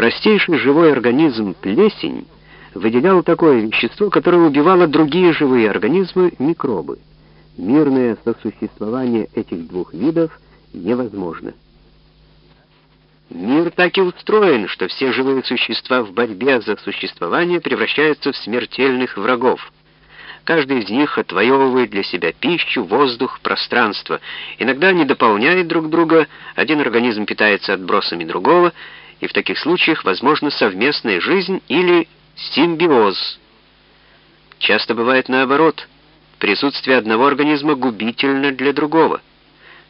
Простейший живой организм плесень выделял такое вещество, которое убивало другие живые организмы, микробы. Мирное сосуществование этих двух видов невозможно. Мир так и устроен, что все живые существа в борьбе за существование превращаются в смертельных врагов. Каждый из них отвоевывает для себя пищу, воздух, пространство. Иногда они дополняют друг друга, один организм питается отбросами другого, и в таких случаях возможна совместная жизнь или симбиоз. Часто бывает наоборот. Присутствие одного организма губительно для другого.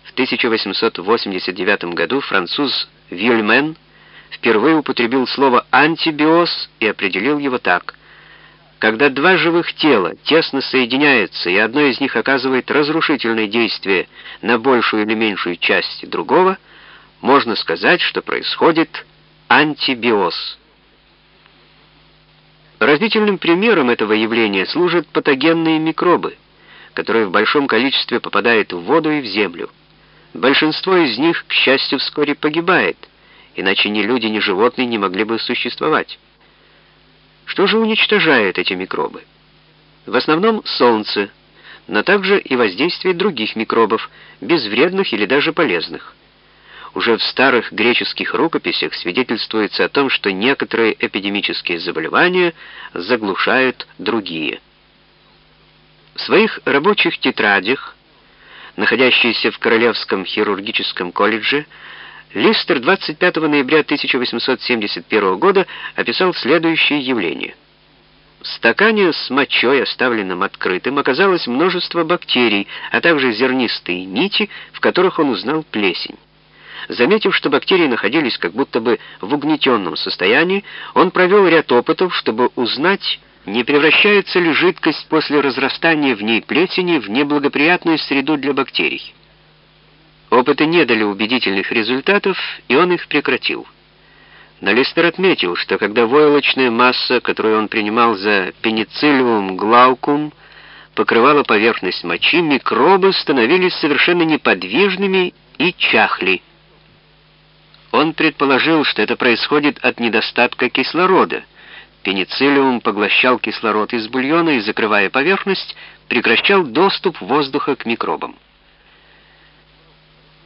В 1889 году француз Вильмен впервые употребил слово «антибиоз» и определил его так. Когда два живых тела тесно соединяются, и одно из них оказывает разрушительное действие на большую или меньшую часть другого, можно сказать, что происходит антибиоз. Разительным примером этого явления служат патогенные микробы, которые в большом количестве попадают в воду и в землю. Большинство из них, к счастью, вскоре погибает, иначе ни люди, ни животные не могли бы существовать. Что же уничтожает эти микробы? В основном солнце, но также и воздействие других микробов, безвредных или даже полезных. Уже в старых греческих рукописях свидетельствуется о том, что некоторые эпидемические заболевания заглушают другие. В своих рабочих тетрадях, находящиеся в Королевском хирургическом колледже, Листер 25 ноября 1871 года описал следующее явление. В стакане с мочой, оставленном открытым, оказалось множество бактерий, а также зернистые нити, в которых он узнал плесень. Заметив, что бактерии находились как будто бы в угнетенном состоянии, он провел ряд опытов, чтобы узнать, не превращается ли жидкость после разрастания в ней плесени в неблагоприятную среду для бактерий. Опыты не дали убедительных результатов, и он их прекратил. Но Листер отметил, что когда войлочная масса, которую он принимал за пенициллиум глаукум, покрывала поверхность мочи, микробы становились совершенно неподвижными и чахли. Он предположил, что это происходит от недостатка кислорода. Пенициллиум поглощал кислород из бульона и, закрывая поверхность, прекращал доступ воздуха к микробам.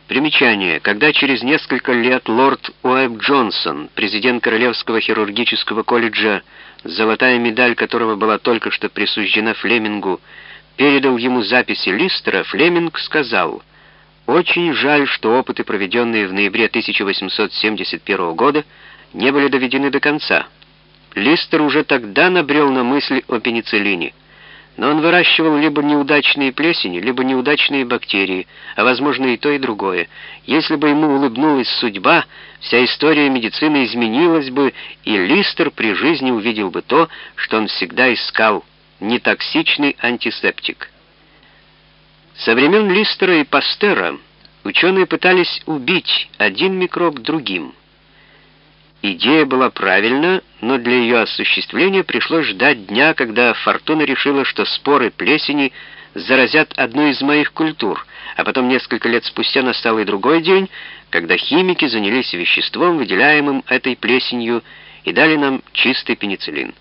Примечание. Когда через несколько лет лорд Уэб Джонсон, президент Королевского хирургического колледжа, золотая медаль которого была только что присуждена Флемингу, передал ему записи Листера, Флеминг сказал — очень жаль, что опыты, проведенные в ноябре 1871 года, не были доведены до конца. Листер уже тогда набрел на мысль о пенициллине, но он выращивал либо неудачные плесени, либо неудачные бактерии, а возможно и то, и другое. Если бы ему улыбнулась судьба, вся история медицины изменилась бы, и Листер при жизни увидел бы то, что он всегда искал — нетоксичный антисептик. Со времен Листера и Пастера ученые пытались убить один микроб другим. Идея была правильна, но для ее осуществления пришлось ждать дня, когда Фортуна решила, что споры плесени заразят одну из моих культур, а потом несколько лет спустя настал и другой день, когда химики занялись веществом, выделяемым этой плесенью, и дали нам чистый пенициллин.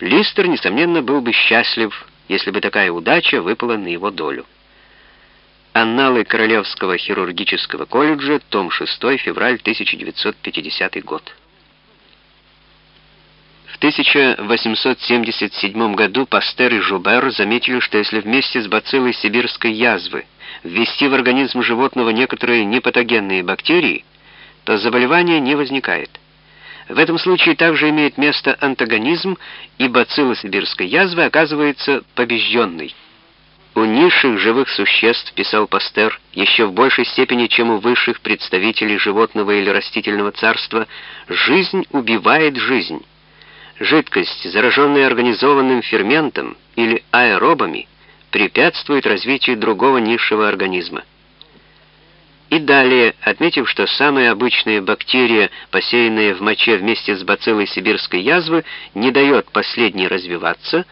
Листер, несомненно, был бы счастлив, если бы такая удача выпала на его долю. Анналы Королевского хирургического колледжа, том 6, февраль 1950 год. В 1877 году Пастер и Жубер заметили, что если вместе с бациллой сибирской язвы ввести в организм животного некоторые непатогенные бактерии, то заболевание не возникает. В этом случае также имеет место антагонизм, и бацилла сибирской язвы оказывается побежденной. У низших живых существ, писал Пастер, еще в большей степени, чем у высших представителей животного или растительного царства, жизнь убивает жизнь. Жидкость, зараженная организованным ферментом или аэробами, препятствует развитию другого низшего организма. И далее, отметив, что самая обычная бактерия, посеянная в моче вместе с бациллой сибирской язвы, не дает последней развиваться,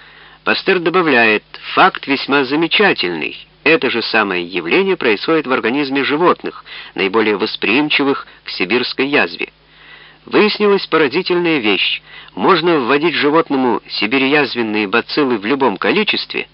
Пастер добавляет, факт весьма замечательный. Это же самое явление происходит в организме животных, наиболее восприимчивых к сибирской язве. Выяснилась поразительная вещь. Можно вводить животному сибирязвенные бациллы в любом количестве,